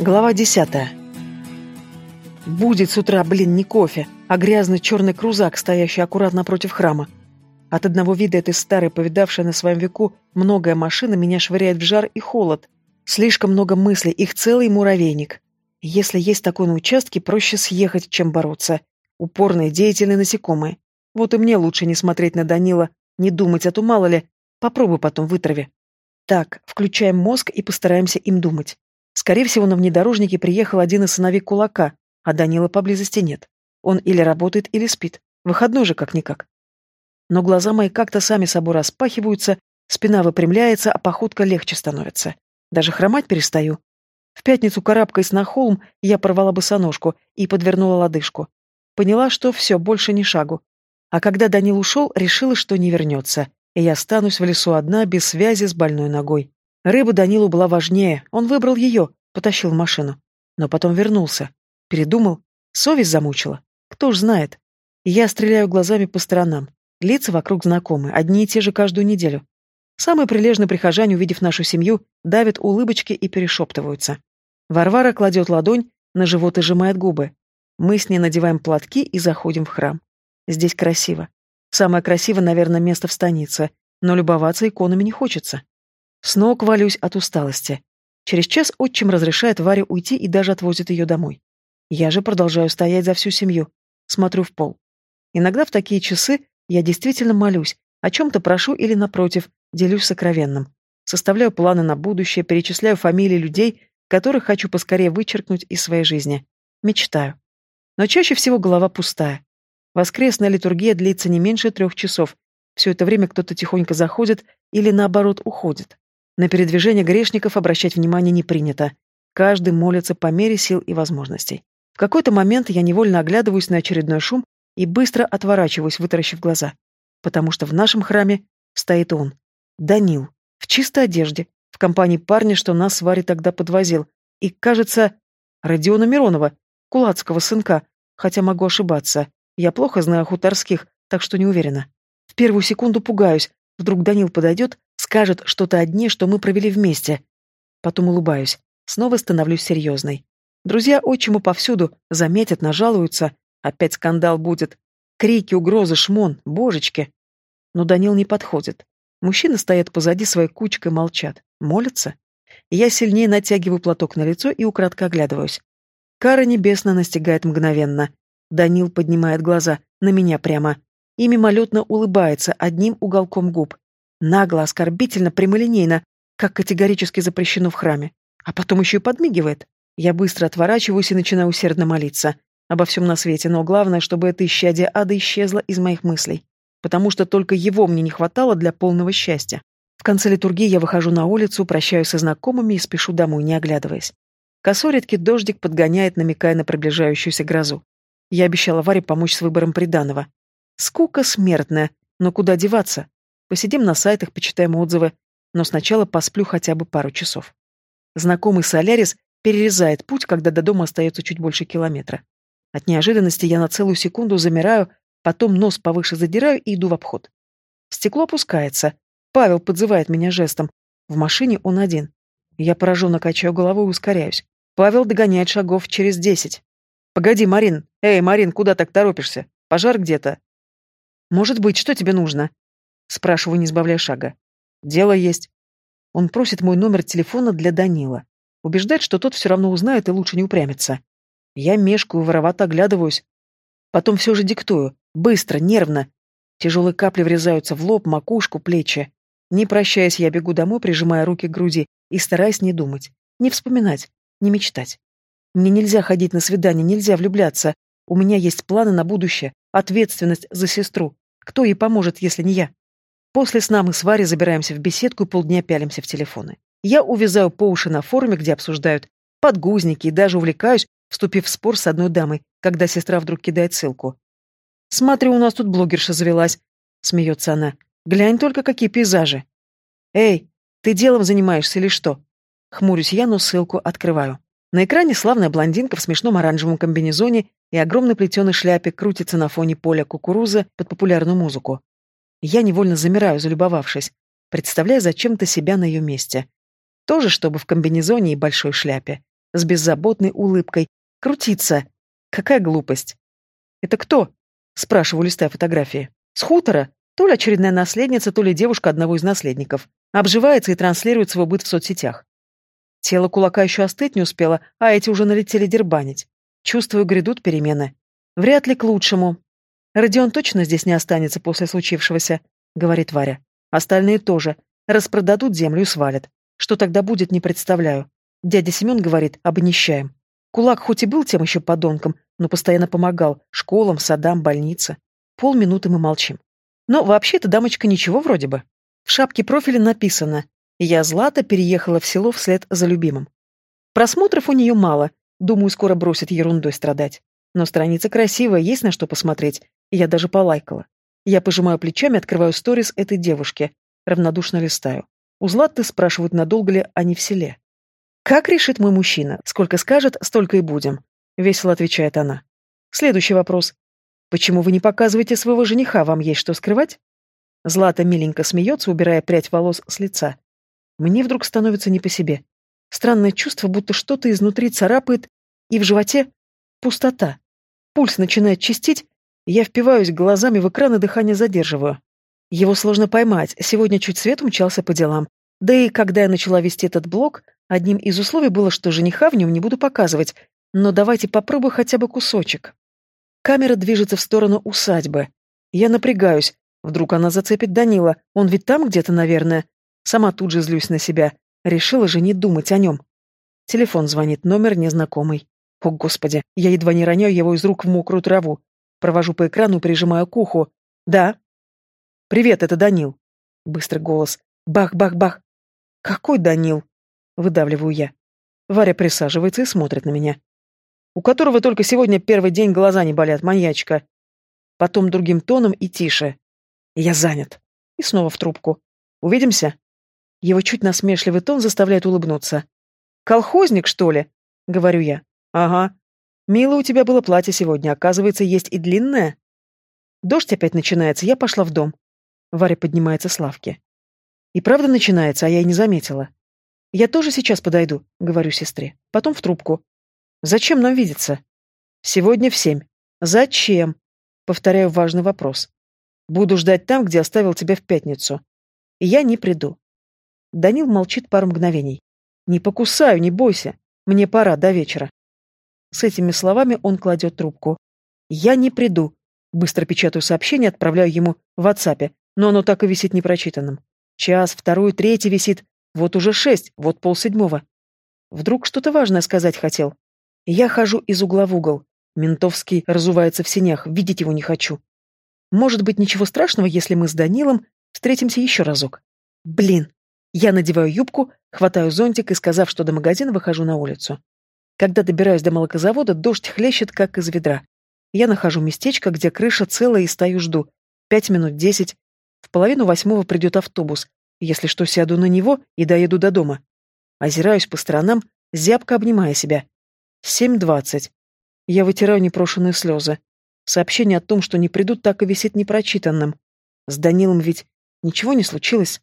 Глава десятая. Будет с утра, блин, не кофе, а грязный черный крузак, стоящий аккуратно напротив храма. От одного вида этой старой, повидавшей на своем веку многое машина, меня швыряет в жар и холод. Слишком много мыслей, их целый муравейник. Если есть такой на участке, проще съехать, чем бороться. Упорные, деятельные насекомые. Вот и мне лучше не смотреть на Данила, не думать, а то мало ли. Попробуй потом вытрави. Так, включаем мозг и постараемся им думать. Скорее всего, на внедорожнике приехал один из сыновей кулака, а Данила поблизости нет. Он или работает, или спит. Выходной же как-никак. Но глаза мои как-то сами собой распахиваются, спина выпрямляется, а походка легче становится. Даже хромать перестаю. В пятницу, карабкаясь на холм, я порвала босоножку и подвернула лодыжку. Поняла, что все, больше ни шагу. А когда Данил ушел, решила, что не вернется, и я останусь в лесу одна, без связи с больной ногой. Рыба Данилу была важнее, он выбрал ее, потащил в машину. Но потом вернулся. Передумал. Совесть замучила. Кто ж знает. Я стреляю глазами по сторонам. Лица вокруг знакомы, одни и те же каждую неделю. Самые прилежные прихожане, увидев нашу семью, давят улыбочки и перешептываются. Варвара кладет ладонь на живот и сжимает губы. Мы с ней надеваем платки и заходим в храм. Здесь красиво. Самое красивое, наверное, место в станице, но любоваться иконами не хочется. Снова валюсь от усталости. Через час отчим разрешает Варе уйти и даже отвозит ее домой. Я же продолжаю стоять за всю семью. Смотрю в пол. Иногда в такие часы я действительно молюсь, о чем-то прошу или, напротив, делюсь сокровенным. Составляю планы на будущее, перечисляю фамилии людей, которых хочу поскорее вычеркнуть из своей жизни. Мечтаю. Но чаще всего голова пустая. Воскресная литургия длится не меньше трех часов. Все это время кто-то тихонько заходит или, наоборот, уходит. На передвижение грешников обращать внимание не принято. Каждый молится по мере сил и возможностей. В какой-то момент я невольно оглядываюсь на очередной шум и быстро отворачиваюсь, вытаращив глаза. Потому что в нашем храме стоит он. Данил. В чистой одежде. В компании парня, что нас с Варей тогда подвозил. И, кажется, Родиона Миронова, кулацкого сынка. Хотя могу ошибаться. Я плохо знаю хуторских, так что не уверена. В первую секунду пугаюсь. Вдруг Данил подойдет, Скажет что-то о дне, что мы провели вместе. Потом улыбаюсь. Снова становлюсь серьезной. Друзья отчиму повсюду, заметят, нажалуются. Опять скандал будет. Крики, угрозы, шмон, божечки. Но Данил не подходит. Мужчины стоят позади своей кучкой, молчат. Молятся. Я сильнее натягиваю платок на лицо и украдко оглядываюсь. Кара небесная настигает мгновенно. Данил поднимает глаза, на меня прямо. И мимолетно улыбается одним уголком губ. Нагло, оскорбительно, прямолинейно, как категорически запрещено в храме. А потом еще и подмигивает. Я быстро отворачиваюсь и начинаю усердно молиться. Обо всем на свете, но главное, чтобы это исчадие ада исчезло из моих мыслей. Потому что только его мне не хватало для полного счастья. В конце литургии я выхожу на улицу, прощаюсь со знакомыми и спешу домой, не оглядываясь. Косой редкий дождик подгоняет, намекая на приближающуюся грозу. Я обещала Варе помочь с выбором приданого. Скука смертная, но куда деваться? Посидим на сайтах, почитаем отзывы, но сначала посплю хотя бы пару часов. Знакомый Солярис перерезает путь, когда до дома остается чуть больше километра. От неожиданности я на целую секунду замираю, потом нос повыше задираю и иду в обход. Стекло опускается. Павел подзывает меня жестом. В машине он один. Я пораженно качаю головой и ускоряюсь. Павел догоняет шагов через десять. «Погоди, Марин! Эй, Марин, куда так торопишься? Пожар где-то?» «Может быть, что тебе нужно?» Спрашиваю, не сбавляя шага. Дело есть. Он просит мой номер телефона для Данила. Убеждает, что тот все равно узнает и лучше не упрямится. Я мешкаю, воровато оглядываюсь. Потом все же диктую. Быстро, нервно. Тяжелые капли врезаются в лоб, макушку, плечи. Не прощаясь, я бегу домой, прижимая руки к груди и стараясь не думать, не вспоминать, не мечтать. Мне нельзя ходить на свидание, нельзя влюбляться. У меня есть планы на будущее, ответственность за сестру. Кто ей поможет, если не я? После сна мы с Варей забираемся в беседку и полдня пялимся в телефоны. Я увязаю по уши на форуме, где обсуждают подгузники, и даже увлекаюсь, вступив в спор с одной дамой, когда сестра вдруг кидает ссылку. «Смотри, у нас тут блогерша завелась», — смеется она. «Глянь только, какие пейзажи». «Эй, ты делом занимаешься или что?» Хмурюсь я, но ссылку открываю. На экране славная блондинка в смешном оранжевом комбинезоне и огромной плетеной шляпе крутится на фоне поля кукурузы под популярную музыку. Я невольно замираю, залюбовавшись, представляя зачем-то себя на ее месте. Тоже, чтобы в комбинезоне и большой шляпе. с беззаботной улыбкой. Крутиться. Какая глупость. «Это кто?» — спрашиваю, листая фотографии. «С хутора. То ли очередная наследница, то ли девушка одного из наследников. Обживается и транслирует свой быт в соцсетях. Тело кулака еще остыть не успело, а эти уже налетели дербанить. Чувствую, грядут перемены. Вряд ли к лучшему. Родион точно здесь не останется после случившегося, говорит Варя. Остальные тоже. Распродадут землю и свалят. Что тогда будет, не представляю. Дядя Семен говорит, обнищаем. Кулак хоть и был тем еще подонком, но постоянно помогал школам, садам, больнице. Полминуты мы молчим. Но вообще-то дамочка ничего вроде бы. В шапке профиля написано «Я Злата переехала в село вслед за любимым». Просмотров у нее мало, думаю, скоро бросит ерундой страдать. Но страница красивая, есть на что посмотреть, и я даже полайкала. Я пожимаю плечами, открываю сторис этой девушки, равнодушно листаю. У Златы спрашивают, надолго ли они в селе. «Как решит мой мужчина? Сколько скажет, столько и будем», — весело отвечает она. Следующий вопрос. «Почему вы не показываете своего жениха? Вам есть что скрывать?» Злата миленько смеется, убирая прядь волос с лица. Мне вдруг становится не по себе. Странное чувство, будто что-то изнутри царапает, и в животе пустота. Пульс начинает чистить, я впиваюсь глазами в экран и дыхание задерживаю. Его сложно поймать, сегодня чуть свет умчался по делам. Да и когда я начала вести этот блог, одним из условий было, что жениха в нем не буду показывать, но давайте попробую хотя бы кусочек. Камера движется в сторону усадьбы. Я напрягаюсь, Вдруг она зацепит Данила, он ведь там где-то, наверное. Сама тут же злюсь на себя. Решила же не думать о нем. Телефон звонит, номер незнакомый. О, Господи, я едва не роняю его из рук в мокрую траву. Провожу по экрану, прижимаю к уху. «Да». «Привет, это Данил». Быстрый голос. «Бах-бах-бах». «Какой Данил?» Выдавливаю я. Варя присаживается и смотрит на меня. «У которого только сегодня первый день глаза не болят, маньячка». Потом другим тоном и тише. Я занят. И снова в трубку. Увидимся? Его чуть насмешливый тон заставляет улыбнуться. «Колхозник, что ли?» — говорю я. «Ага. Мило у тебя было платье сегодня, оказывается, есть и длинное». Дождь опять начинается, я пошла в дом. Варя поднимается с лавки. И правда начинается, а я и не заметила. «Я тоже сейчас подойду», — говорю сестре. Потом в трубку. «Зачем нам видеться?» «Сегодня в семь». «Зачем?» — повторяю важный вопрос. Буду ждать там, где оставил тебя в пятницу. И я не приду. Данил молчит пару мгновений. Не покусаю, не бойся. Мне пора, до вечера. С этими словами он кладет трубку. Я не приду. Быстро печатаю сообщение, отправляю ему в WhatsApp, но оно так и висит непрочитанным. Час, второй, третий висит. Вот уже шесть, вот полседьмого. Вдруг что-то важное сказать хотел. Я хожу из угла в угол. Ментовский разувается в синях, видеть его не хочу. Может быть, ничего страшного, если мы с Данилом встретимся еще разок. Блин. Я надеваю юбку, хватаю зонтик и, сказав, что до магазина, выхожу на улицу. Когда добираюсь до молокозавода, дождь хлещет, как из ведра. Я нахожу местечко, где крыша целая, и стою жду. Пять минут десять. В половину восьмого придет автобус. Если что, сяду на него и доеду до дома. Озираюсь по сторонам, зябко обнимая себя. Семь двадцать. Я вытираю непрошенные слезы. Сообщение о том, что не придут, так и висит непрочитанным. С Данилом ведь ничего не случилось.